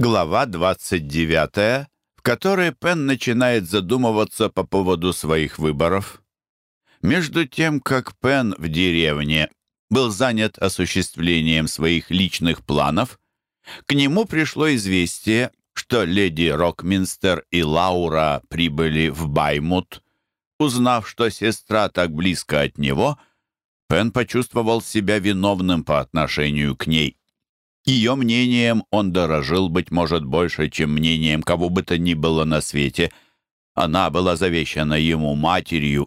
Глава 29, в которой Пен начинает задумываться по поводу своих выборов. Между тем, как Пен в деревне был занят осуществлением своих личных планов, к нему пришло известие, что леди Рокминстер и Лаура прибыли в Баймут. Узнав, что сестра так близко от него, Пен почувствовал себя виновным по отношению к ней. Ее мнением он дорожил, быть может, больше, чем мнением кого бы то ни было на свете. Она была завещана ему матерью.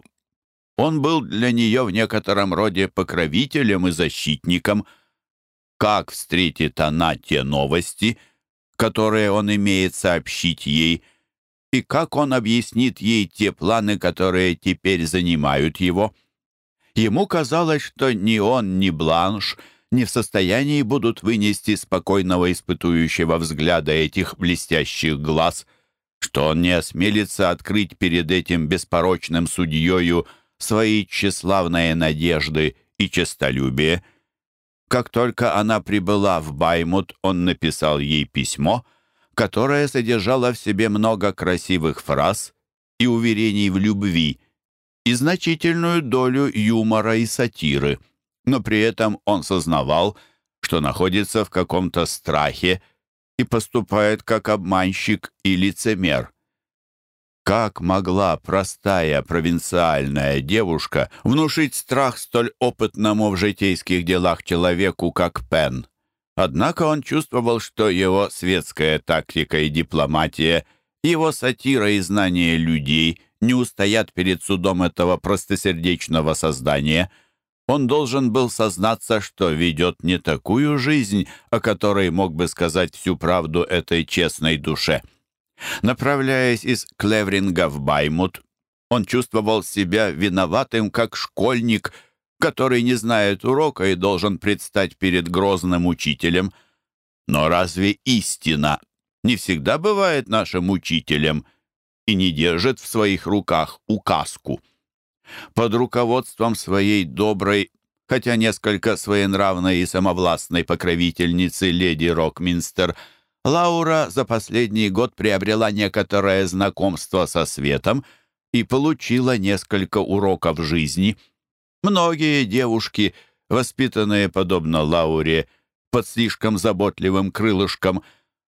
Он был для нее в некотором роде покровителем и защитником. Как встретит она те новости, которые он имеет сообщить ей, и как он объяснит ей те планы, которые теперь занимают его? Ему казалось, что ни он, ни Бланш — не в состоянии будут вынести спокойного испытующего взгляда этих блестящих глаз, что он не осмелится открыть перед этим беспорочным судьею свои тщеславные надежды и честолюбие. Как только она прибыла в Баймут, он написал ей письмо, которое содержало в себе много красивых фраз и уверений в любви и значительную долю юмора и сатиры — но при этом он сознавал, что находится в каком-то страхе и поступает как обманщик и лицемер. Как могла простая провинциальная девушка внушить страх столь опытному в житейских делах человеку, как Пен? Однако он чувствовал, что его светская тактика и дипломатия, его сатира и знание людей не устоят перед судом этого простосердечного создания — он должен был сознаться, что ведет не такую жизнь, о которой мог бы сказать всю правду этой честной душе. Направляясь из Клевринга в Баймут, он чувствовал себя виноватым, как школьник, который не знает урока и должен предстать перед грозным учителем. Но разве истина не всегда бывает нашим учителем и не держит в своих руках указку? Под руководством своей доброй, хотя несколько своенравной и самовластной покровительницы леди Рокминстер, Лаура за последний год приобрела некоторое знакомство со светом и получила несколько уроков жизни. Многие девушки, воспитанные подобно Лауре, под слишком заботливым крылышком,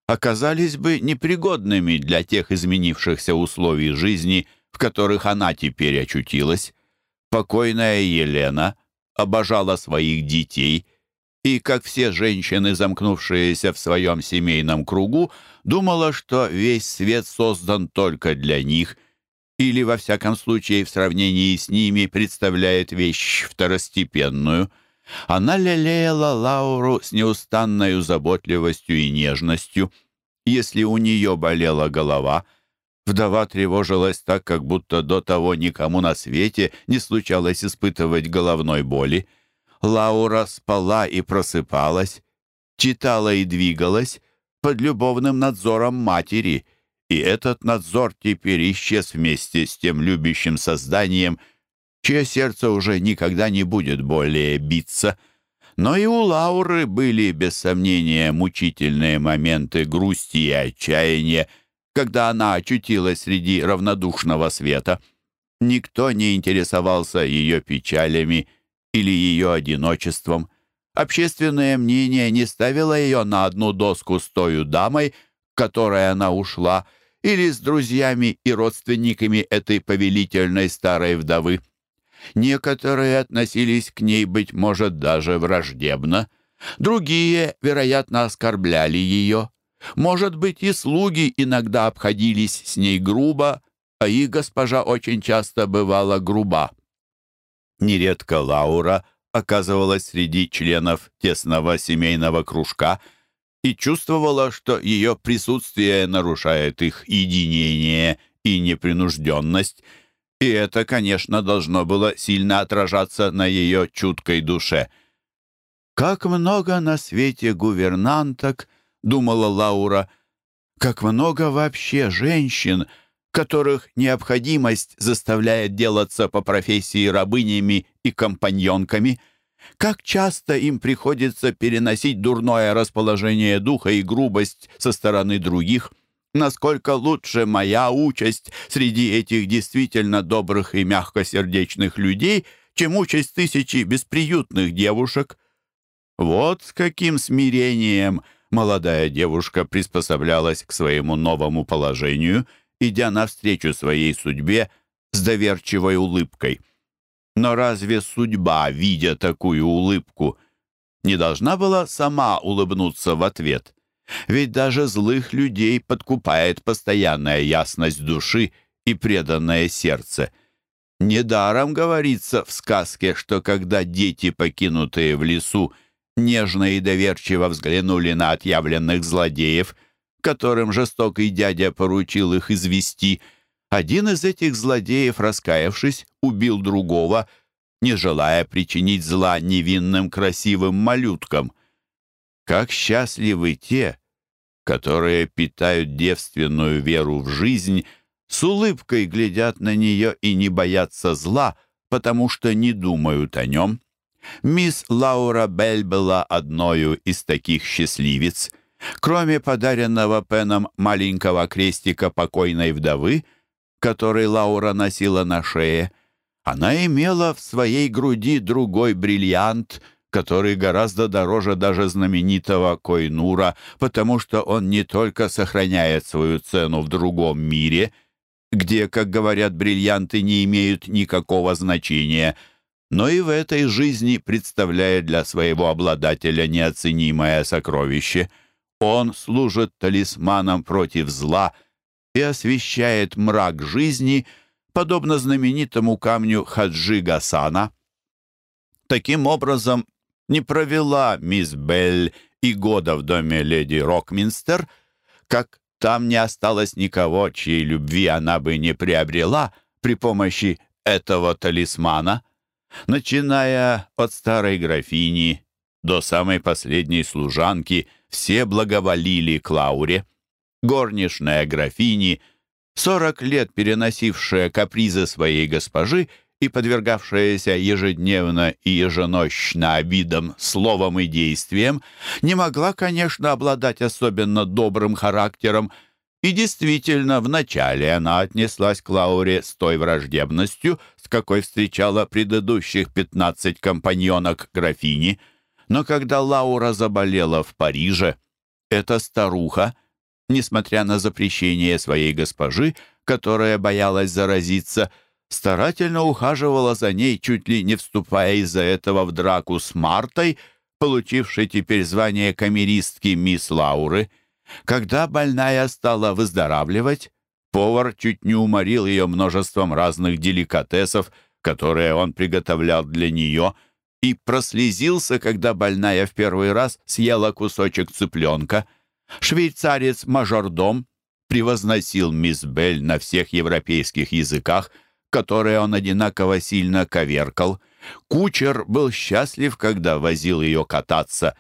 оказались бы непригодными для тех изменившихся условий жизни, в которых она теперь очутилась. Покойная Елена обожала своих детей и, как все женщины, замкнувшиеся в своем семейном кругу, думала, что весь свет создан только для них или, во всяком случае, в сравнении с ними представляет вещь второстепенную. Она лелеяла Лауру с неустанной заботливостью и нежностью. Если у нее болела голова — Вдова тревожилась так, как будто до того никому на свете не случалось испытывать головной боли. Лаура спала и просыпалась, читала и двигалась под любовным надзором матери, и этот надзор теперь исчез вместе с тем любящим созданием, чье сердце уже никогда не будет более биться. Но и у Лауры были, без сомнения, мучительные моменты грусти и отчаяния, когда она очутилась среди равнодушного света. Никто не интересовался ее печалями или ее одиночеством. Общественное мнение не ставило ее на одну доску с той дамой, к которой она ушла, или с друзьями и родственниками этой повелительной старой вдовы. Некоторые относились к ней, быть может, даже враждебно. Другие, вероятно, оскорбляли ее. Может быть, и слуги иногда обходились с ней грубо, а их госпожа очень часто бывала груба. Нередко Лаура оказывалась среди членов тесного семейного кружка и чувствовала, что ее присутствие нарушает их единение и непринужденность, и это, конечно, должно было сильно отражаться на ее чуткой душе. Как много на свете гувернанток — думала Лаура, как много вообще женщин, которых необходимость заставляет делаться по профессии рабынями и компаньонками. Как часто им приходится переносить дурное расположение духа и грубость со стороны других – насколько лучше моя участь среди этих действительно добрых и мягкосердечных людей, чем участь тысячи бесприютных девушек. Вот с каким смирением молодая девушка приспособлялась к своему новому положению, идя навстречу своей судьбе с доверчивой улыбкой. Но разве судьба, видя такую улыбку, не должна была сама улыбнуться в ответ? Ведь даже злых людей подкупает постоянная ясность души и преданное сердце. Недаром говорится в сказке, что когда дети, покинутые в лесу, нежно и доверчиво взглянули на отъявленных злодеев, которым жестокий дядя поручил их извести, один из этих злодеев, раскаявшись, убил другого, не желая причинить зла невинным красивым малюткам — как счастливы те, которые питают девственную веру в жизнь, с улыбкой глядят на нее и не боятся зла, потому что не думают о нем. Мисс Лаура Белль была одною из таких счастливец. Кроме подаренного Пеном маленького крестика покойной вдовы, который Лаура носила на шее, она имела в своей груди другой бриллиант — который гораздо дороже даже знаменитого Койнура, потому что он не только сохраняет свою цену в другом мире, где, как говорят, бриллианты не имеют никакого значения, но и в этой жизни представляет для своего обладателя неоценимое сокровище. Он служит талисманом против зла и освещает мрак жизни, подобно знаменитому камню Хаджи Гасана. Таким образом, не провела мисс Белль и года в доме леди Рокминстер, как там не осталось никого, чьей любви она бы не приобрела при помощи этого талисмана. Начиная от старой графини до самой последней служанки, все благоволили Клауре. Горничная графини, сорок лет переносившая капризы своей госпожи, и подвергавшаяся ежедневно и еженощно обидам словом и действием, не могла, конечно, обладать особенно добрым характером, и действительно, вначале она отнеслась к Лауре с той враждебностью, с какой встречала предыдущих пятнадцать компаньонок графини. Но когда Лаура заболела в Париже, эта старуха, несмотря на запрещение своей госпожи, которая боялась заразиться, — старательно ухаживала за ней, чуть ли не вступая из-за этого в драку с Мартой, получившей теперь звание камеристки мисс Лауры. Когда больная стала выздоравливать, повар чуть не уморил ее множеством разных деликатесов, которые он приготовлял для нее, и прослезился, когда больная в первый раз съела кусочек цыпленка. Швейцарец-мажордом превозносил мисс Белль на всех европейских языках – которые он одинаково сильно коверкал. Кучер был счастлив, когда возил ее кататься.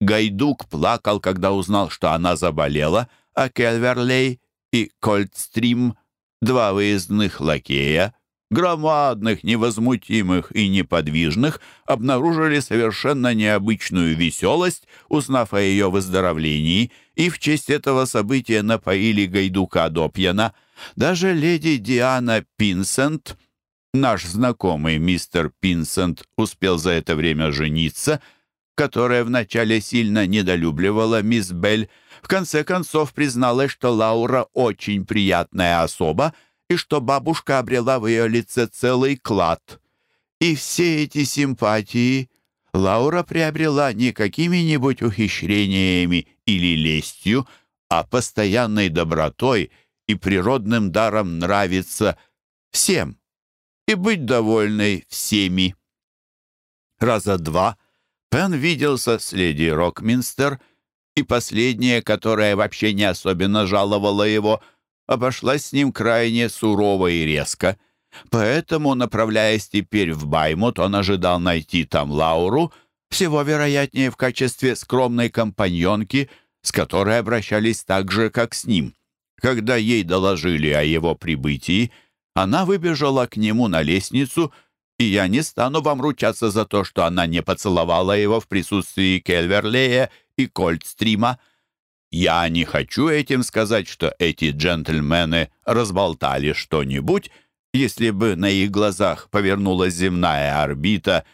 Гайдук плакал, когда узнал, что она заболела, а Кельверлей и Кольтстрим, два выездных лакея, громадных, невозмутимых и неподвижных, обнаружили совершенно необычную веселость, узнав о ее выздоровлении, и в честь этого события напоили Гайдука до пьяна. Даже леди Диана Пинсент, наш знакомый мистер Пинсент, успел за это время жениться, которая вначале сильно недолюбливала мисс Белль, в конце концов призналась, что Лаура очень приятная особа, и что бабушка обрела в ее лице целый клад. И все эти симпатии Лаура приобрела не какими-нибудь ухищрениями или лестью, а постоянной добротой и природным даром нравиться всем и быть довольной всеми. Раза два Пен виделся с леди Рокминстер, и последняя, которая вообще не особенно жаловала его, — обошлась с ним крайне сурово и резко. Поэтому, направляясь теперь в Баймут, он ожидал найти там Лауру, всего вероятнее в качестве скромной компаньонки, с которой обращались так же, как с ним. Когда ей доложили о его прибытии, она выбежала к нему на лестницу и я не стану вам ручаться за то, что она не поцеловала его в присутствии Кельверлея и Кольтстрима. Я не хочу этим сказать, что эти джентльмены разболтали что-нибудь, если бы на их глазах повернулась земная орбита,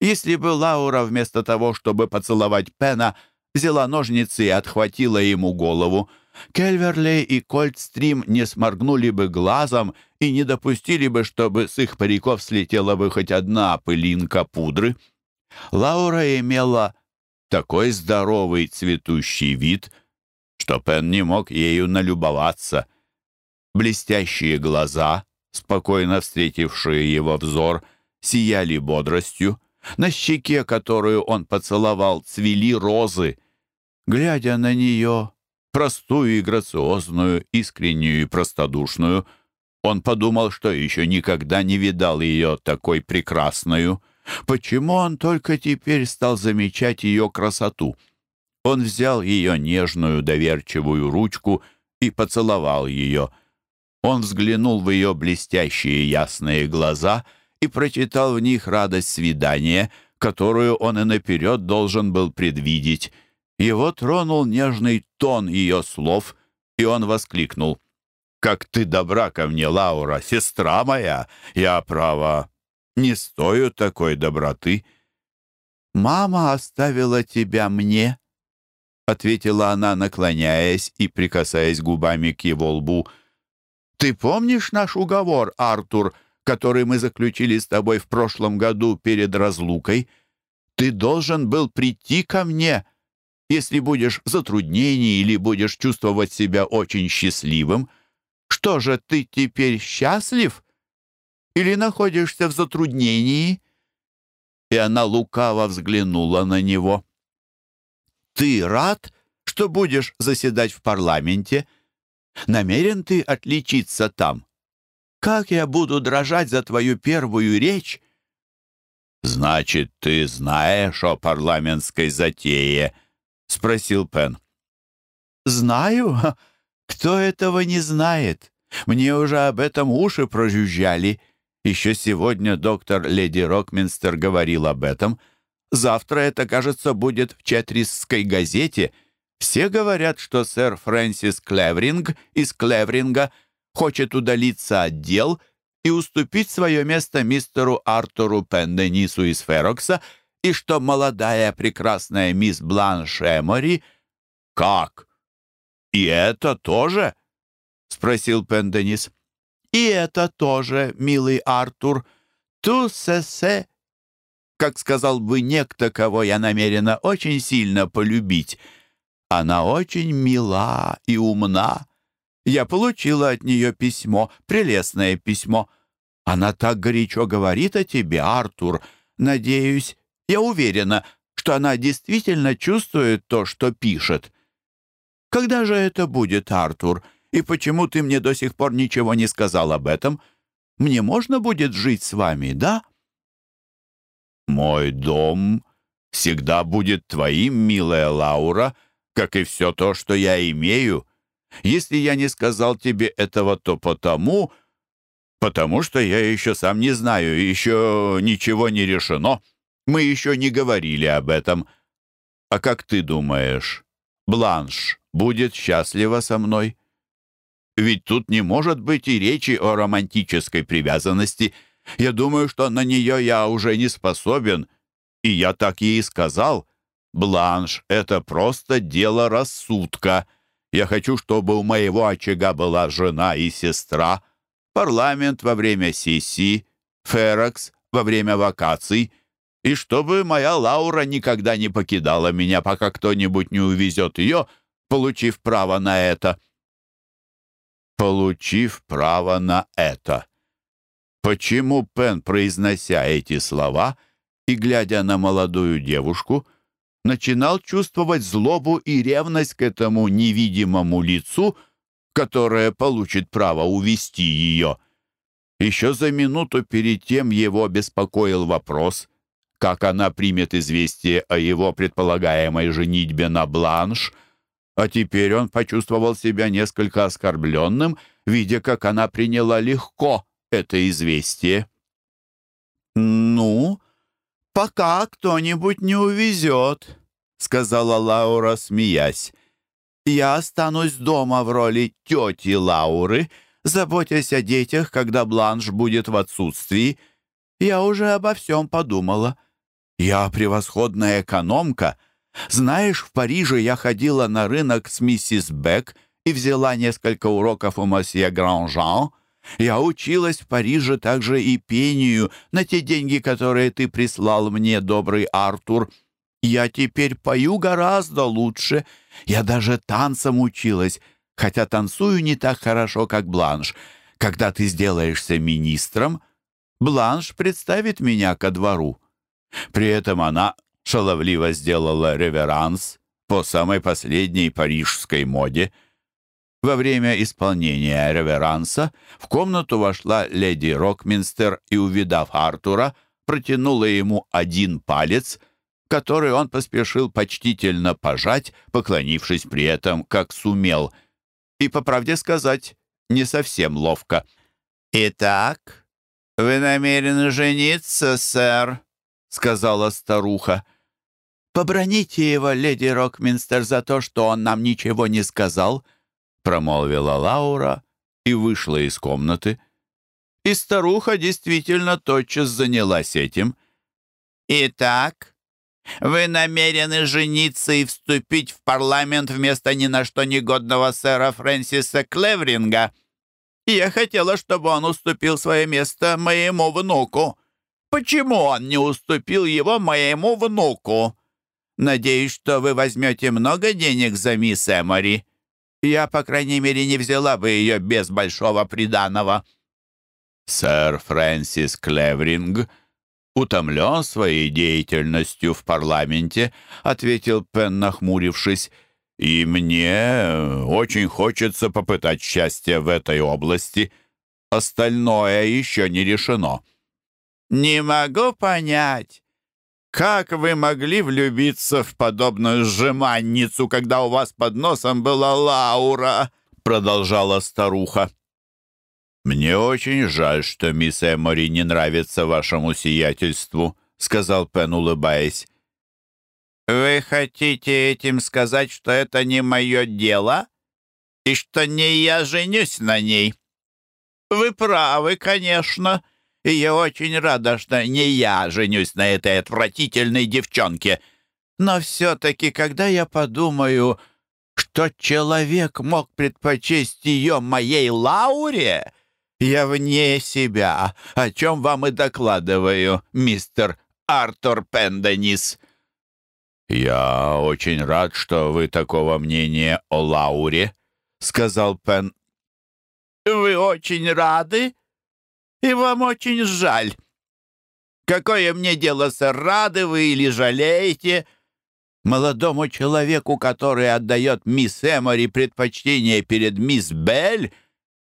если бы Лаура вместо того, чтобы поцеловать Пена, взяла ножницы и отхватила ему голову. Кельверлей и Кольтстрим не сморгнули бы глазом и не допустили бы, чтобы с их париков слетела бы хоть одна пылинка пудры. Лаура имела такой здоровый цветущий вид, что Пен не мог ею налюбоваться. Блестящие глаза, спокойно встретившие его взор, сияли бодростью. На щеке, которую он поцеловал, цвели розы. Глядя на нее, простую и грациозную, искреннюю и простодушную, он подумал, что еще никогда не видал ее такой прекрасную. Почему он только теперь стал замечать ее красоту? Он взял ее нежную, доверчивую ручку и поцеловал ее. Он взглянул в ее блестящие ясные глаза и прочитал в них радость свидания, которую он и наперед должен был предвидеть. Его тронул нежный тон ее слов, и он воскликнул. «Как ты добра ко мне, Лаура, сестра моя! Я, право, не стою такой доброты». «Мама оставила тебя мне», — ответила она, наклоняясь и прикасаясь губами к его лбу. «Ты помнишь наш уговор, Артур, который мы заключили с тобой в прошлом году перед разлукой? Ты должен был прийти ко мне» если будешь в затруднении или будешь чувствовать себя очень счастливым. Что же, ты теперь счастлив? Или находишься в затруднении?» И она лукаво взглянула на него. «Ты рад, что будешь заседать в парламенте? Намерен ты отличиться там? Как я буду дрожать за твою первую речь?» «Значит, ты знаешь о парламентской затее?» — спросил Пен. «Знаю. Кто этого не знает? Мне уже об этом уши прожужжали. Еще сегодня доктор Леди Рокминстер говорил об этом. Завтра это, кажется, будет в Четрисской газете. Все говорят, что сэр Фрэнсис Клевринг из Клевринга хочет удалиться от дел и уступить свое место мистеру Артуру Пенденису из Ферокса — и что молодая прекрасная мисс Бланш Эмори... «Как? И это тоже?» — спросил Пенденис. «И это тоже, милый Артур. Ту сесе, как сказал бы некто, кого я намерена очень сильно полюбить. Она очень мила и умна. Я получила от нее письмо, прелестное письмо. Она так горячо говорит о тебе, Артур. Надеюсь, я уверена, что она действительно чувствует то, что пишет. Когда же это будет, Артур? И почему ты мне до сих пор ничего не сказал об этом? Мне можно будет жить с вами, да? Мой дом всегда будет твоим, милая Лаура, как и все то, что я имею. Если я не сказал тебе этого, то потому... Потому что я еще сам не знаю, еще ничего не решено. Мы еще не говорили об этом. А как ты думаешь, Бланш будет счастлива со мной? Ведь тут не может быть и речи о романтической привязанности. Я думаю, что на нее я уже не способен. И я так ей сказал. Бланш — это просто дело рассудка. Я хочу, чтобы у моего очага была жена и сестра, парламент во время сессии, Ферекс во время вакаций — и чтобы моя Лаура никогда не покидала меня, пока кто-нибудь не увезет ее, получив право на это. Получив право на это. Почему Пен, произнося эти слова и глядя на молодую девушку, начинал чувствовать злобу и ревность к этому невидимому лицу, которое получит право увести ее? Еще за минуту перед тем его беспокоил вопрос — как она примет известие о его предполагаемой женитьбе на Бланш, а теперь он почувствовал себя несколько оскорбленным, видя, как она приняла легко это известие. «Ну, пока кто-нибудь не увезет», — сказала Лаура, смеясь. «Я останусь дома в роли тети Лауры, заботясь о детях, когда Бланш будет в отсутствии. Я уже обо всем подумала. Я превосходная экономка. Знаешь, в Париже я ходила на рынок с миссис Бек и взяла несколько уроков у мосье Гранжан. Я училась в Париже также и пению на те деньги, которые ты прислал мне, добрый Артур. Я теперь пою гораздо лучше. Я даже танцам училась, хотя танцую не так хорошо, как Бланш. Когда ты сделаешься министром, Бланш представит меня ко двору». При этом она шаловливо сделала реверанс по самой последней парижской моде. Во время исполнения реверанса в комнату вошла леди Рокминстер и, увидав Артура, протянула ему один палец, который он поспешил почтительно пожать, поклонившись при этом, как сумел, и, по правде сказать, не совсем ловко. «Итак, вы намерены жениться, сэр?» — сказала старуха. «Поброните его, леди Рокминстер, за то, что он нам ничего не сказал», — промолвила Лаура и вышла из комнаты. И старуха действительно тотчас занялась этим. «Итак, вы намерены жениться и вступить в парламент вместо ни на что негодного сэра Фрэнсиса Клевринга. Я хотела, чтобы он уступил свое место моему внуку. Почему он не уступил его моему внуку? Надеюсь, что вы возьмете много денег за мисс Эмори. Я, по крайней мере, не взяла бы ее без большого приданого». Сэр Фрэнсис Клевринг утомлен своей деятельностью в парламенте, ответил Пен, нахмурившись, и мне очень хочется попытать счастье в этой области. Остальное еще не решено. «Не могу понять, как вы могли влюбиться в подобную сжиманницу, когда у вас под носом была Лаура?» продолжала старуха. «Мне очень жаль, что мисс Эмори не нравится вашему сиятельству», сказал Пен, улыбаясь. «Вы хотите этим сказать, что это не мое дело и что не я женюсь на ней?» «Вы правы, конечно», и я очень рада, что не я женюсь на этой отвратительной девчонке. Но все-таки, когда я подумаю, что человек мог предпочесть ее моей Лауре, я вне себя, о чем вам и докладываю, мистер Артур Пенденис». «Я очень рад, что вы такого мнения о Лауре», — сказал Пен. «Вы очень рады?» И вам очень жаль. Какое мне дело, сэр, рады вы или жалеете? Молодому человеку, который отдает мисс Эмори предпочтение перед мисс Белль,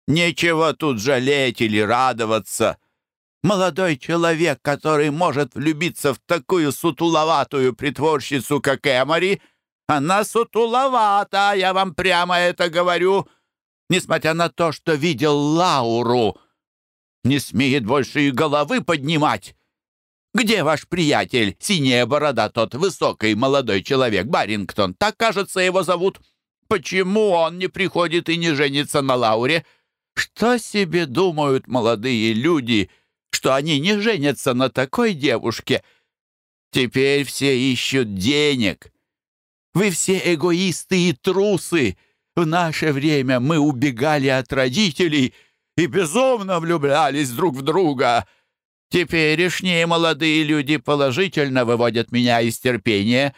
нечего тут жалеть или радоваться. Молодой человек, который может влюбиться в такую сутуловатую притворщицу, как Эмори, она сутуловата, я вам прямо это говорю, несмотря на то, что видел Лауру — не смеет больше и головы поднимать. Где ваш приятель, синяя борода, тот высокий молодой человек, Барингтон? Так, кажется, его зовут. Почему он не приходит и не женится на Лауре? Что себе думают молодые люди, что они не женятся на такой девушке? Теперь все ищут денег. Вы все эгоисты и трусы. В наше время мы убегали от родителей — и безумно влюблялись друг в друга. Теперешние молодые люди положительно выводят меня из терпения.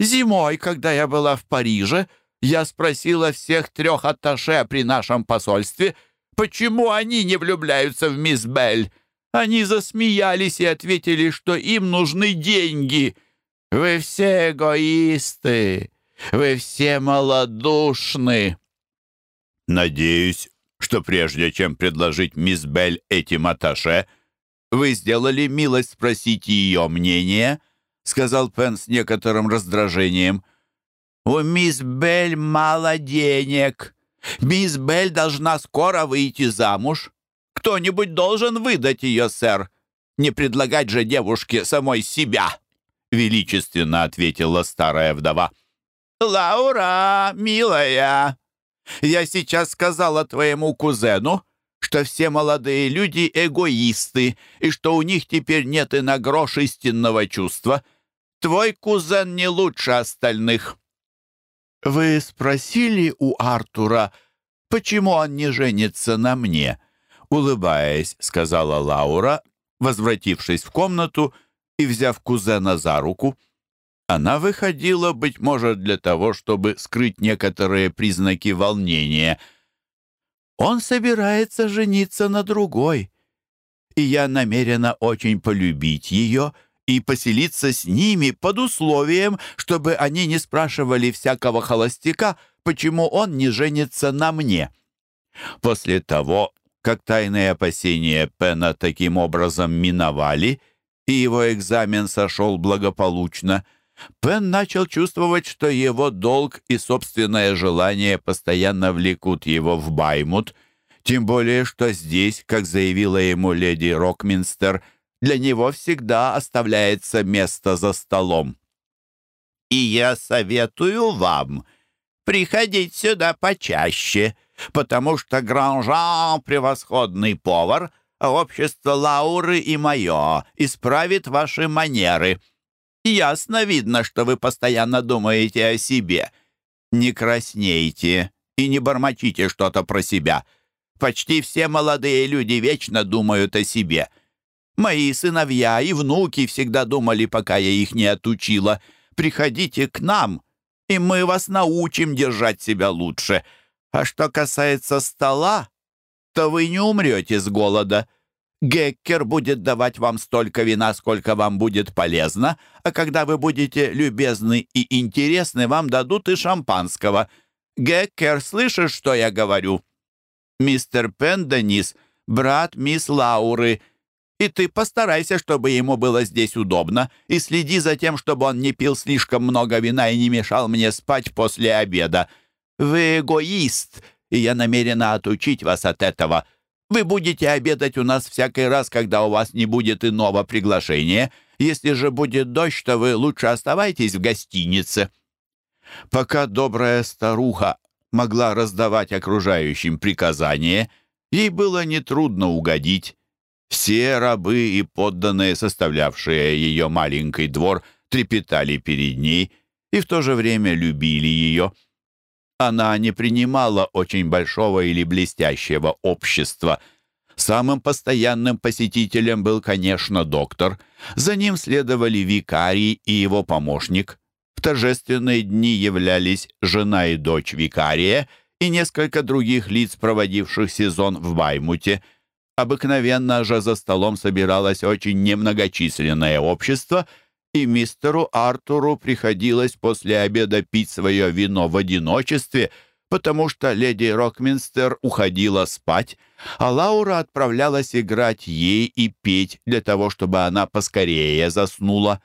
Зимой, когда я была в Париже, я спросила всех трех атташе при нашем посольстве, почему они не влюбляются в мисс Белль. Они засмеялись и ответили, что им нужны деньги. Вы все эгоисты, вы все малодушны. Надеюсь, что прежде чем предложить мисс Белль эти маташе, вы сделали милость спросить ее мнение?» — сказал Пен с некоторым раздражением. «У мисс Белль мало денег. Мисс Белль должна скоро выйти замуж. Кто-нибудь должен выдать ее, сэр. Не предлагать же девушке самой себя!» — величественно ответила старая вдова. «Лаура, милая, я сейчас сказала твоему кузену, что все молодые люди эгоисты и что у них теперь нет и на грош истинного чувства. Твой кузен не лучше остальных». «Вы спросили у Артура, почему он не женится на мне?» Улыбаясь, сказала Лаура, возвратившись в комнату и взяв кузена за руку. Она выходила, быть может, для того, чтобы скрыть некоторые признаки волнения. «Он собирается жениться на другой, и я намерена очень полюбить ее и поселиться с ними под условием, чтобы они не спрашивали всякого холостяка, почему он не женится на мне». После того, как тайные опасения Пена таким образом миновали, и его экзамен сошел благополучно, Пен начал чувствовать, что его долг и собственное желание постоянно влекут его в Баймут, тем более, что здесь, как заявила ему леди Рокминстер, для него всегда оставляется место за столом. «И я советую вам приходить сюда почаще», потому что Гранжан — превосходный повар, а общество Лауры и мое исправит ваши манеры. Ясно видно, что вы постоянно думаете о себе. Не краснейте и не бормочите что-то про себя. Почти все молодые люди вечно думают о себе. Мои сыновья и внуки всегда думали, пока я их не отучила. Приходите к нам, и мы вас научим держать себя лучше». А что касается стола, то вы не умрете с голода. Геккер будет давать вам столько вина, сколько вам будет полезно, а когда вы будете любезны и интересны, вам дадут и шампанского. Геккер, слышишь, что я говорю? Мистер Пенденис, брат мисс Лауры, и ты постарайся, чтобы ему было здесь удобно, и следи за тем, чтобы он не пил слишком много вина и не мешал мне спать после обеда. Вы эгоист, и я намерена отучить вас от этого. Вы будете обедать у нас всякий раз, когда у вас не будет иного приглашения. Если же будет дождь, то вы лучше оставайтесь в гостинице». Пока добрая старуха могла раздавать окружающим приказания, ей было нетрудно угодить. Все рабы и подданные, составлявшие ее маленький двор, трепетали перед ней и в то же время любили ее. Она не принимала очень большого или блестящего общества. Самым постоянным посетителем был, конечно, доктор. За ним следовали викарий и его помощник. В торжественные дни являлись жена и дочь викария и несколько других лиц, проводивших сезон в Баймуте. Обыкновенно же за столом собиралось очень немногочисленное общество — и мистеру Артуру приходилось после обеда пить свое вино в одиночестве, потому что леди Рокминстер уходила спать, а Лаура отправлялась играть ей и петь для того, чтобы она поскорее заснула.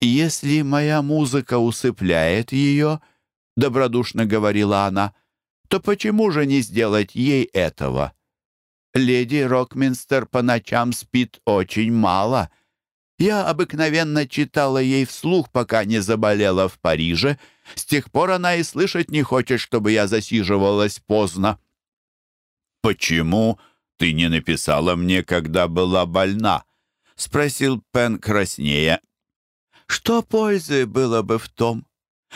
«Если моя музыка усыпляет ее», — добродушно говорила она, — «то почему же не сделать ей этого?» Леди Рокминстер по ночам спит очень мало — я обыкновенно читала ей вслух, пока не заболела в Париже. С тех пор она и слышать не хочет, чтобы я засиживалась поздно». «Почему ты не написала мне, когда была больна?» — спросил Пен краснея. «Что пользы было бы в том?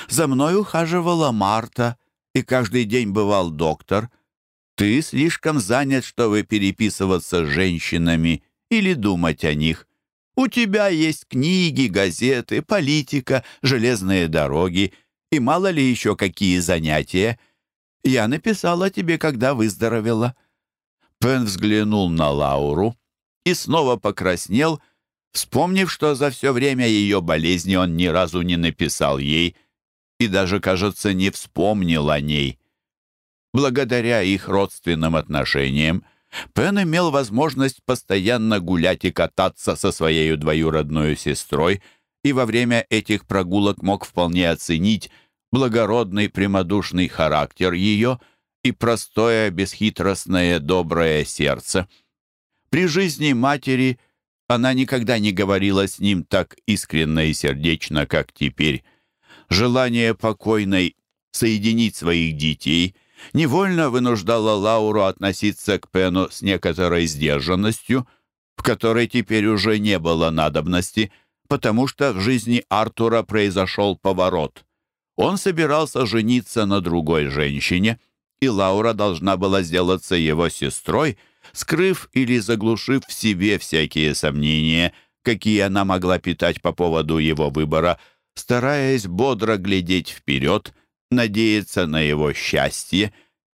За мной ухаживала Марта, и каждый день бывал доктор. Ты слишком занят, чтобы переписываться с женщинами или думать о них. У тебя есть книги, газеты, политика, железные дороги и мало ли еще какие занятия. Я написала тебе, когда выздоровела». Пен взглянул на Лауру и снова покраснел, вспомнив, что за все время ее болезни он ни разу не написал ей и даже, кажется, не вспомнил о ней. Благодаря их родственным отношениям Пен имел возможность постоянно гулять и кататься со своей двоюродной сестрой, и во время этих прогулок мог вполне оценить благородный прямодушный характер ее и простое, бесхитростное, доброе сердце. При жизни матери она никогда не говорила с ним так искренне и сердечно, как теперь. Желание покойной соединить своих детей невольно вынуждало Лауру относиться к Пену с некоторой сдержанностью, в которой теперь уже не было надобности, потому что в жизни Артура произошел поворот. Он собирался жениться на другой женщине, и Лаура должна была сделаться его сестрой, скрыв или заглушив в себе всякие сомнения, какие она могла питать по поводу его выбора, стараясь бодро глядеть вперед, надеяться на его счастье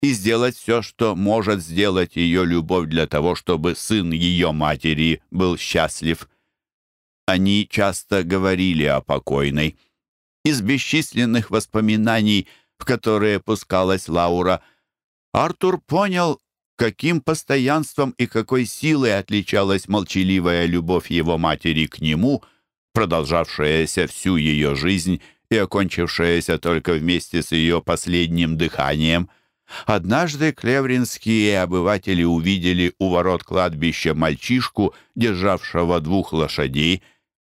и сделать все, что может сделать ее любовь для того, чтобы сын ее матери был счастлив. Они часто говорили о покойной. Из бесчисленных воспоминаний, в которые пускалась Лаура, Артур понял, каким постоянством и какой силой отличалась молчаливая любовь его матери к нему, продолжавшаяся всю ее жизнь и окончившаяся только вместе с ее последним дыханием. Однажды клевринские обыватели увидели у ворот кладбища мальчишку, державшего двух лошадей,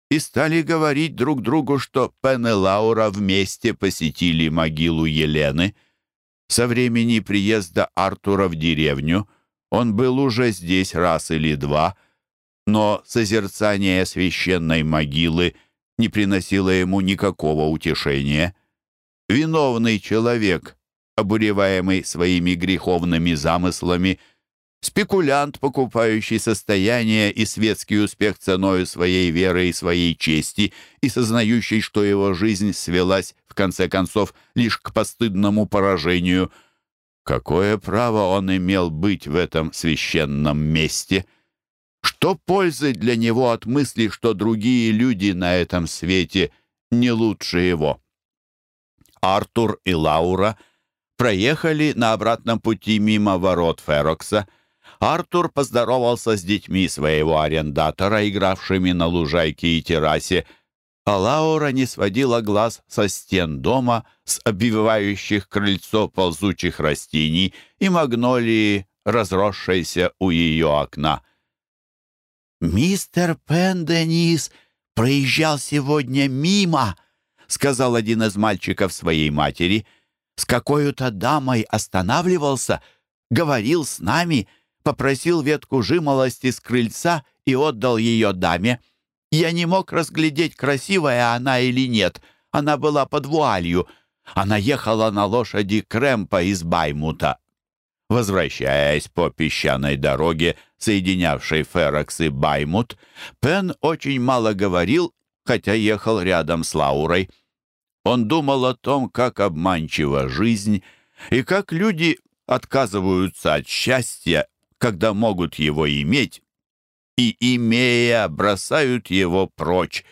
и стали говорить друг другу, что Пен и Лаура вместе посетили могилу Елены. Со времени приезда Артура в деревню он был уже здесь раз или два, но созерцание священной могилы не приносило ему никакого утешения. Виновный человек, обуреваемый своими греховными замыслами, спекулянт, покупающий состояние и светский успех ценою своей веры и своей чести, и сознающий, что его жизнь свелась, в конце концов, лишь к постыдному поражению. Какое право он имел быть в этом священном месте? Что пользы для него от мысли, что другие люди на этом свете не лучше его? Артур и Лаура проехали на обратном пути мимо ворот Ферокса — Артур поздоровался с детьми своего арендатора, игравшими на лужайке и террасе, а Лаура не сводила глаз со стен дома, с обвивающих крыльцо ползучих растений и магнолии, разросшейся у ее окна. «Мистер Пенденис проезжал сегодня мимо», — сказал один из мальчиков своей матери. «С какой-то дамой останавливался, говорил с нами» попросил ветку жимолости с крыльца и отдал ее даме. Я не мог разглядеть, красивая она или нет. Она была под вуалью. Она ехала на лошади Кремпа из Баймута. Возвращаясь по песчаной дороге, соединявшей Ферокс и Баймут, Пен очень мало говорил, хотя ехал рядом с Лаурой. Он думал о том, как обманчива жизнь, и как люди отказываются от счастья когда могут его иметь, и, имея, бросают его прочь,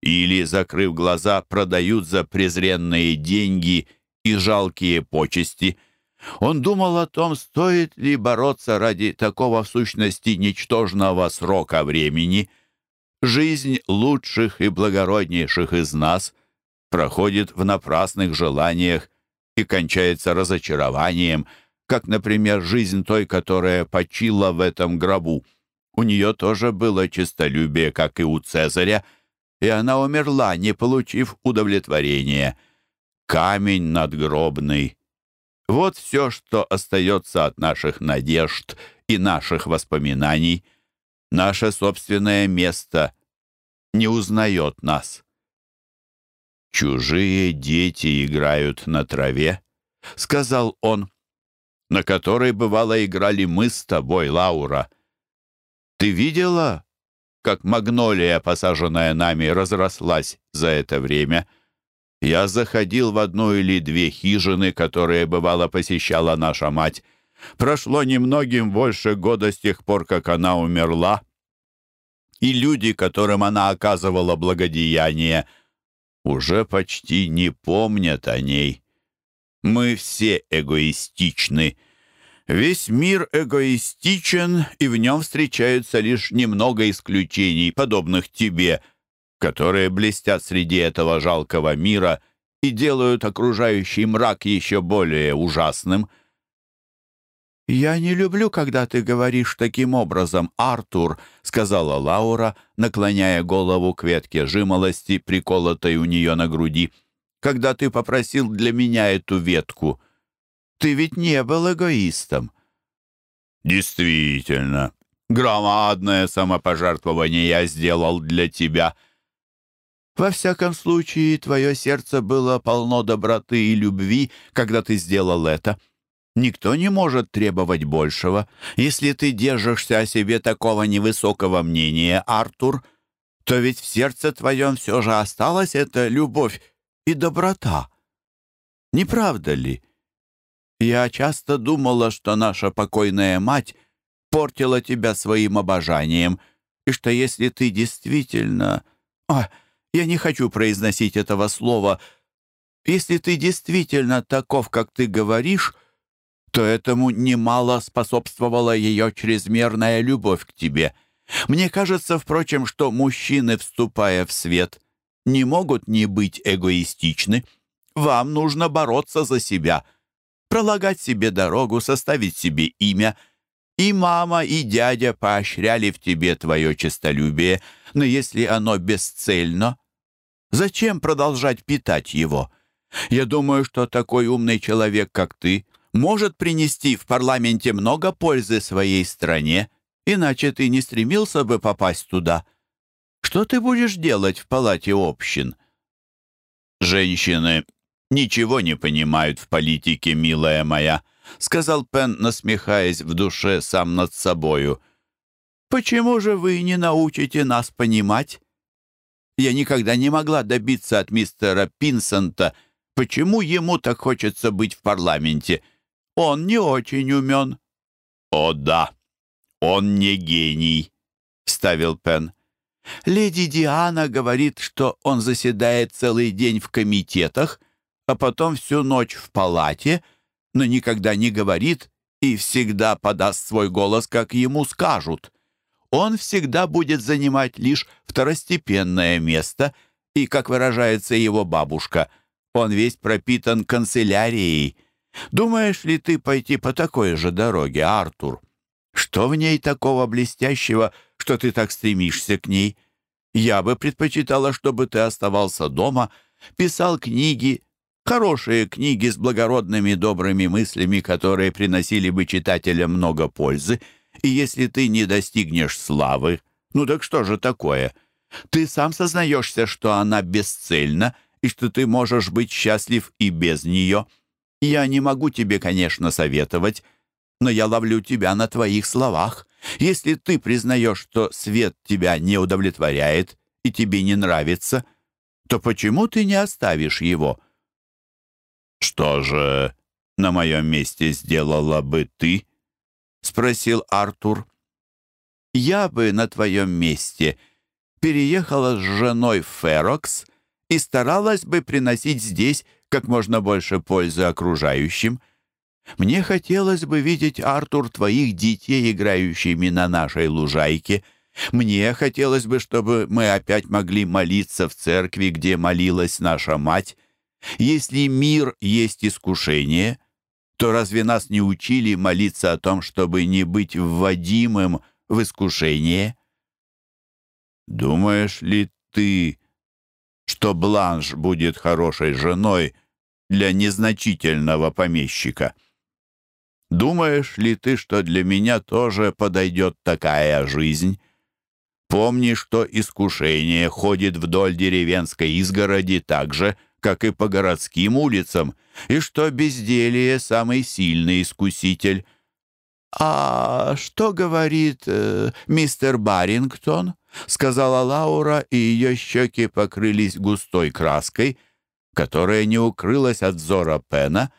или, закрыв глаза, продают за презренные деньги и жалкие почести. Он думал о том, стоит ли бороться ради такого в сущности ничтожного срока времени. Жизнь лучших и благороднейших из нас проходит в напрасных желаниях и кончается разочарованием — как, например, жизнь той, которая почила в этом гробу. У нее тоже было честолюбие, как и у Цезаря, и она умерла, не получив удовлетворения. Камень надгробный. Вот все, что остается от наших надежд и наших воспоминаний. Наше собственное место не узнает нас. «Чужие дети играют на траве», — сказал он на которой, бывало, играли мы с тобой, Лаура. Ты видела, как магнолия, посаженная нами, разрослась за это время? Я заходил в одну или две хижины, которые, бывало, посещала наша мать. Прошло немногим больше года с тех пор, как она умерла, и люди, которым она оказывала благодеяние, уже почти не помнят о ней. Мы все эгоистичны. Весь мир эгоистичен, и в нем встречаются лишь немного исключений, подобных тебе, которые блестят среди этого жалкого мира и делают окружающий мрак еще более ужасным. «Я не люблю, когда ты говоришь таким образом, Артур», — сказала Лаура, наклоняя голову к ветке жимолости, приколотой у нее на груди. «Когда ты попросил для меня эту ветку, ты ведь не был эгоистом». «Действительно, громадное самопожертвование я сделал для тебя». «Во всяком случае, твое сердце было полно доброты и любви, когда ты сделал это». Никто не может требовать большего. Если ты держишься о себе такого невысокого мнения, Артур, то ведь в сердце твоем все же осталась эта любовь и доброта. Не правда ли? Я часто думала, что наша покойная мать портила тебя своим обожанием, и что если ты действительно... О, я не хочу произносить этого слова. Если ты действительно таков, как ты говоришь, то этому немало способствовала ее чрезмерная любовь к тебе. Мне кажется, впрочем, что мужчины, вступая в свет, не могут не быть эгоистичны. Вам нужно бороться за себя, пролагать себе дорогу, составить себе имя. И мама, и дядя поощряли в тебе твое честолюбие, но если оно бесцельно, зачем продолжать питать его? Я думаю, что такой умный человек, как ты, может принести в парламенте много пользы своей стране, иначе ты не стремился бы попасть туда. Что ты будешь делать в палате общин? Женщины ничего не понимают в политике, милая моя, сказал Пен, насмехаясь в душе сам над собою. Почему же вы не научите нас понимать? Я никогда не могла добиться от мистера Пинсента, почему ему так хочется быть в парламенте — он не очень умен». «О да, он не гений», — ставил Пен. «Леди Диана говорит, что он заседает целый день в комитетах, а потом всю ночь в палате, но никогда не говорит и всегда подаст свой голос, как ему скажут. Он всегда будет занимать лишь второстепенное место, и, как выражается его бабушка, он весь пропитан канцелярией». Думаешь ли ты пойти по такой же дороге, Артур? Что в ней такого блестящего, что ты так стремишься к ней? Я бы предпочитала, чтобы ты оставался дома, писал книги, хорошие книги с благородными добрыми мыслями, которые приносили бы читателям много пользы. И если ты не достигнешь славы, ну так что же такое? Ты сам сознаешься, что она бесцельна, и что ты можешь быть счастлив и без нее». Я не могу тебе, конечно, советовать, но я ловлю тебя на твоих словах. Если ты признаешь, что свет тебя не удовлетворяет и тебе не нравится, то почему ты не оставишь его?» «Что же на моем месте сделала бы ты?» — спросил Артур. «Я бы на твоем месте переехала с женой в Ферокс и старалась бы приносить здесь как можно больше пользы окружающим. Мне хотелось бы видеть, Артур, твоих детей, играющими на нашей лужайке. Мне хотелось бы, чтобы мы опять могли молиться в церкви, где молилась наша мать. Если мир есть искушение, то разве нас не учили молиться о том, чтобы не быть вводимым в искушение? Думаешь ли ты, что Бланш будет хорошей женой, для незначительного помещика. Думаешь ли ты, что для меня тоже подойдет такая жизнь? Помни, что искушение ходит вдоль деревенской изгороди так же, как и по городским улицам, и что безделие — самый сильный искуситель. «А что говорит э, мистер Барингтон?» — сказала Лаура, и ее щеки покрылись густой краской — которая не укрылась от взора Пена,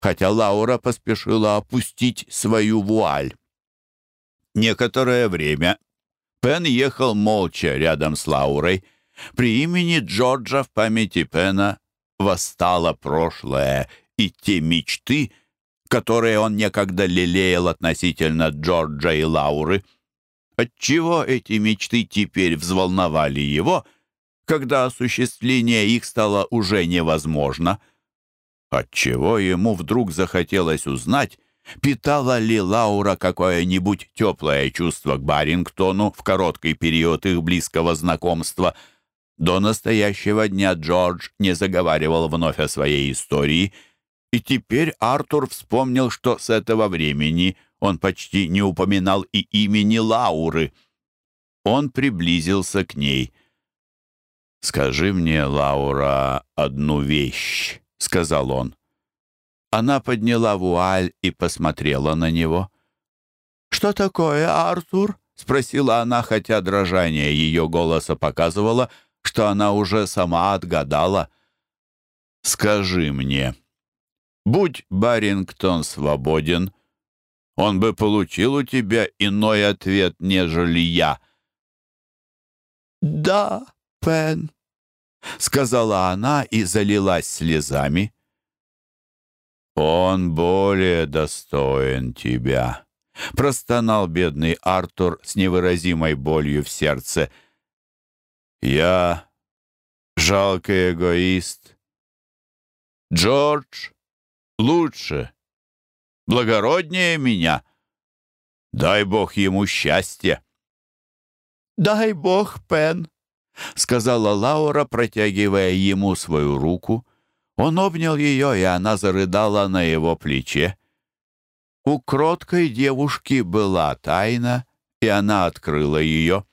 хотя Лаура поспешила опустить свою вуаль. Некоторое время Пен ехал молча рядом с Лаурой. При имени Джорджа в памяти Пена восстало прошлое и те мечты, которые он некогда лелеял относительно Джорджа и Лауры. Отчего эти мечты теперь взволновали его — когда осуществление их стало уже невозможно. Отчего ему вдруг захотелось узнать, Питала ли Лаура какое-нибудь теплое чувство к Барингтону в короткий период их близкого знакомства? До настоящего дня Джордж не заговаривал вновь о своей истории, и теперь Артур вспомнил, что с этого времени он почти не упоминал и имени Лауры. Он приблизился к ней. «Скажи мне, Лаура, одну вещь», — сказал он. Она подняла вуаль и посмотрела на него. «Что такое, Артур?» — спросила она, хотя дрожание ее голоса показывало, что она уже сама отгадала. «Скажи мне, будь Барингтон свободен, он бы получил у тебя иной ответ, нежели я». «Да, Пен», — сказала она и залилась слезами. «Он более достоин тебя», — простонал бедный Артур с невыразимой болью в сердце. «Я жалкий эгоист. Джордж лучше, благороднее меня. Дай Бог ему счастья». «Дай Бог, Пен», — сказала Лаура, протягивая ему свою руку. Он обнял ее, и она зарыдала на его плече. У кроткой девушки была тайна, и она открыла ее.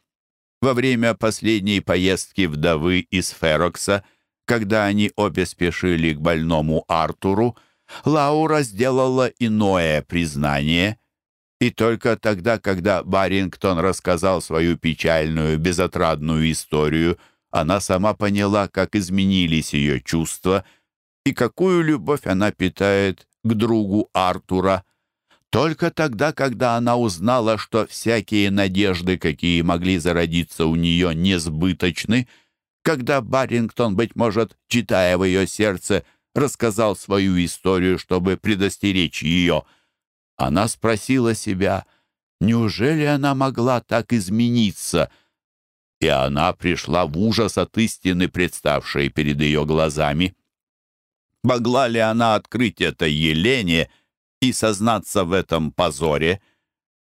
Во время последней поездки вдовы из Ферокса, когда они обе спешили к больному Артуру, Лаура сделала иное признание — и только тогда, когда Барингтон рассказал свою печальную, безотрадную историю, она сама поняла, как изменились ее чувства и какую любовь она питает к другу Артура. Только тогда, когда она узнала, что всякие надежды, какие могли зародиться у нее, несбыточны, когда Барингтон, быть может, читая в ее сердце, рассказал свою историю, чтобы предостеречь ее — она спросила себя, неужели она могла так измениться? И она пришла в ужас от истины, представшей перед ее глазами. Могла ли она открыть это Елене и сознаться в этом позоре?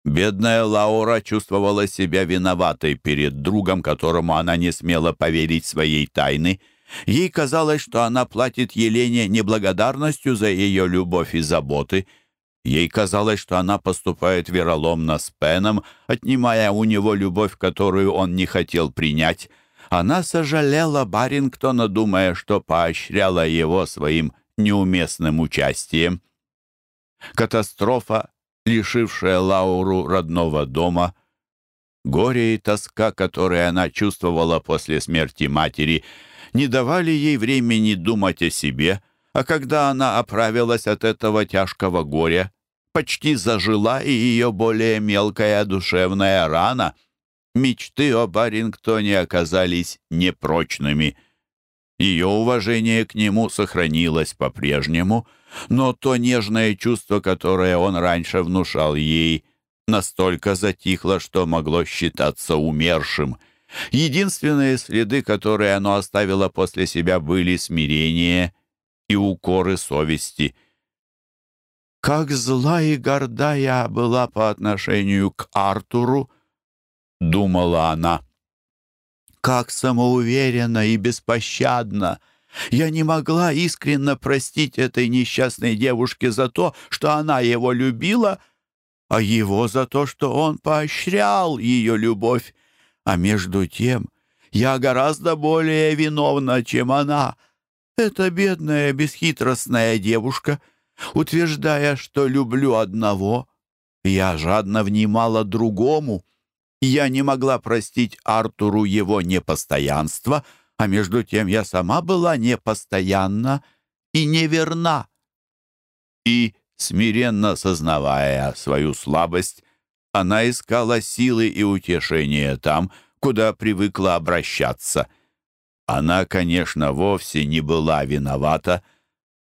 Бедная Лаура чувствовала себя виноватой перед другом, которому она не смела поверить своей тайны. Ей казалось, что она платит Елене неблагодарностью за ее любовь и заботы — Ей казалось, что она поступает вероломно с Пеном, отнимая у него любовь, которую он не хотел принять. Она сожалела Барингтона, думая, что поощряла его своим неуместным участием. Катастрофа, лишившая Лауру родного дома, горе и тоска, которые она чувствовала после смерти матери, не давали ей времени думать о себе — а когда она оправилась от этого тяжкого горя, почти зажила и ее более мелкая душевная рана. Мечты о Барингтоне оказались непрочными. Ее уважение к нему сохранилось по-прежнему, но то нежное чувство, которое он раньше внушал ей, настолько затихло, что могло считаться умершим. Единственные следы, которые оно оставило после себя, были смирение и укоры совести. Как зла и горда я была по отношению к Артуру, думала она. Как самоуверенно и беспощадно я не могла искренне простить этой несчастной девушке за то, что она его любила, а его за то, что он поощрял ее любовь. А между тем я гораздо более виновна, чем она — эта бедная, бесхитростная девушка, утверждая, что люблю одного, я жадно внимала другому. Я не могла простить Артуру его непостоянство, а между тем я сама была непостоянна и неверна. И, смиренно сознавая свою слабость, она искала силы и утешения там, куда привыкла обращаться — она, конечно, вовсе не была виновата,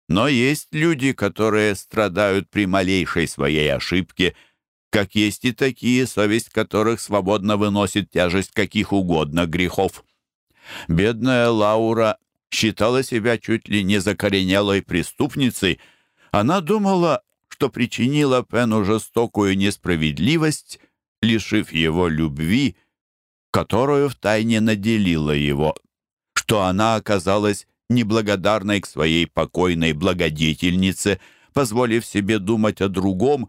но есть люди, которые страдают при малейшей своей ошибке, как есть и такие, совесть которых свободно выносит тяжесть каких угодно грехов. Бедная Лаура считала себя чуть ли не закоренелой преступницей. Она думала, что причинила Пену жестокую несправедливость, лишив его любви, которую втайне наделила его, что она оказалась неблагодарной к своей покойной благодетельнице, позволив себе думать о другом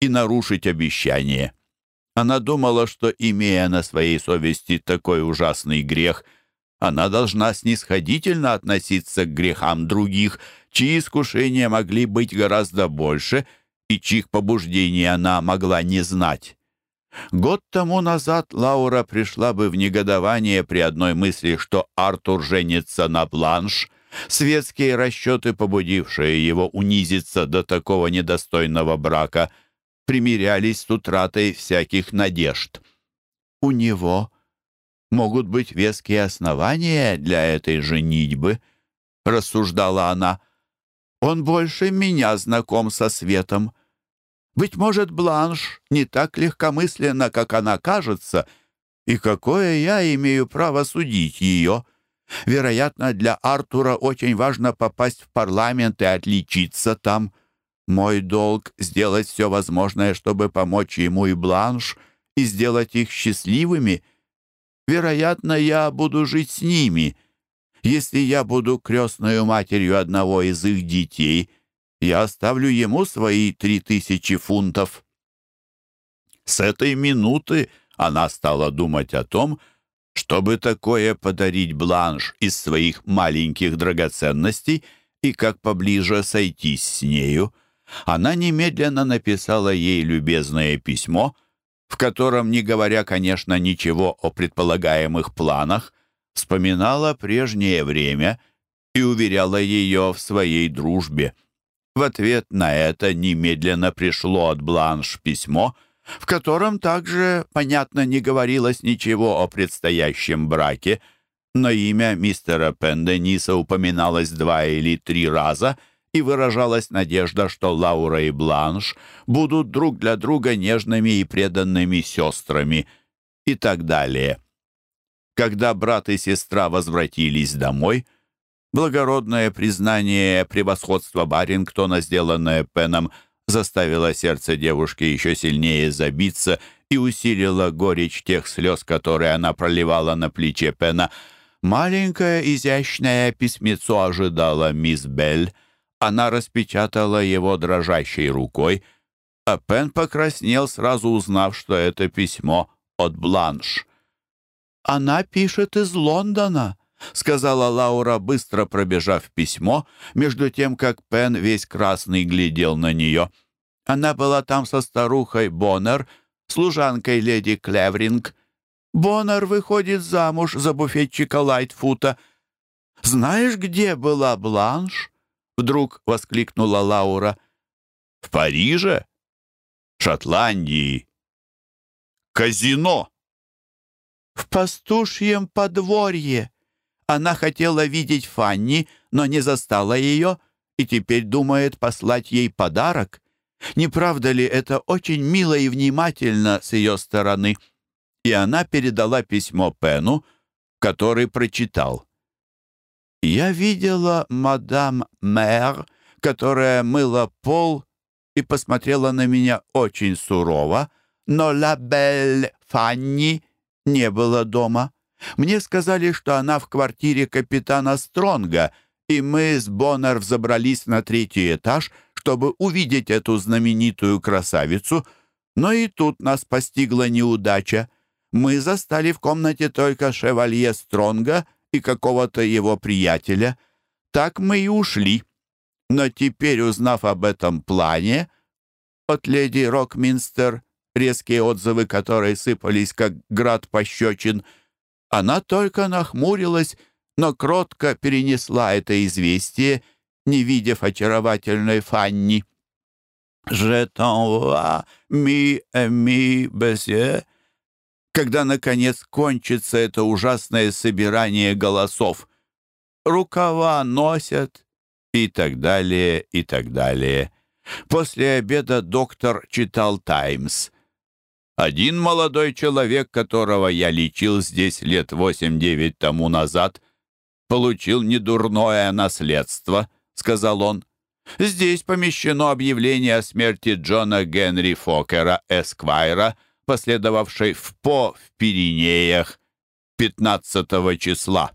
и нарушить обещание. Она думала, что, имея на своей совести такой ужасный грех, она должна снисходительно относиться к грехам других, чьи искушения могли быть гораздо больше и чьих побуждений она могла не знать. Год тому назад Лаура пришла бы в негодование при одной мысли, что Артур женится на Бланш, светские расчеты, побудившие его унизиться до такого недостойного брака, примирялись с утратой всяких надежд. У него могут быть веские основания для этой женитьбы, рассуждала она. Он больше меня знаком со светом. Быть может, Бланш не так легкомысленно, как она кажется, и какое я имею право судить ее. Вероятно, для Артура очень важно попасть в парламент и отличиться там. Мой долг — сделать все возможное, чтобы помочь ему и Бланш, и сделать их счастливыми. Вероятно, я буду жить с ними. Если я буду крестной матерью одного из их детей — я оставлю ему свои три тысячи фунтов». С этой минуты она стала думать о том, чтобы такое подарить Бланш из своих маленьких драгоценностей и как поближе сойтись с нею. Она немедленно написала ей любезное письмо, в котором, не говоря, конечно, ничего о предполагаемых планах, вспоминала прежнее время и уверяла ее в своей дружбе. В ответ на это немедленно пришло от Бланш письмо, в котором также, понятно, не говорилось ничего о предстоящем браке, но имя мистера Пендениса упоминалось два или три раза, и выражалась надежда, что Лаура и Бланш будут друг для друга нежными и преданными сестрами и так далее. Когда брат и сестра возвратились домой — Благородное признание превосходства Барингтона, сделанное Пеном, заставило сердце девушки еще сильнее забиться и усилило горечь тех слез, которые она проливала на плече Пена. Маленькое изящное письмецо ожидала мисс Белль. Она распечатала его дрожащей рукой, а Пен покраснел, сразу узнав, что это письмо от Бланш. «Она пишет из Лондона», — сказала Лаура, быстро пробежав письмо, между тем, как Пен весь красный глядел на нее. Она была там со старухой Боннер, служанкой леди Клевринг. Боннер выходит замуж за буфетчика Лайтфута. «Знаешь, где была Бланш?» — вдруг воскликнула Лаура. «В Париже? Шотландии? Казино?» «В пастушьем подворье», она хотела видеть Фанни, но не застала ее и теперь думает послать ей подарок. Не правда ли это очень мило и внимательно с ее стороны? И она передала письмо Пену, который прочитал. «Я видела мадам мэр, которая мыла пол и посмотрела на меня очень сурово, но ла бель Фанни не было дома. Мне сказали, что она в квартире капитана Стронга, и мы с Боннер взобрались на третий этаж, чтобы увидеть эту знаменитую красавицу, но и тут нас постигла неудача. Мы застали в комнате только шевалье Стронга и какого-то его приятеля. Так мы и ушли. Но теперь, узнав об этом плане, от леди Рокминстер, резкие отзывы которой сыпались, как град пощечин, — она только нахмурилась, но кротко перенесла это известие, не видев очаровательной Фанни. «Je t'envoie, mi mi bessie», когда, наконец, кончится это ужасное собирание голосов. Рукава носят и так далее, и так далее. После обеда доктор читал «Таймс». Один молодой человек, которого я лечил здесь лет восемь-девять тому назад, получил недурное наследство, сказал он. Здесь помещено объявление о смерти Джона Генри Фокера, Эсквайра, последовавшей в По в Пиренеях 15 числа.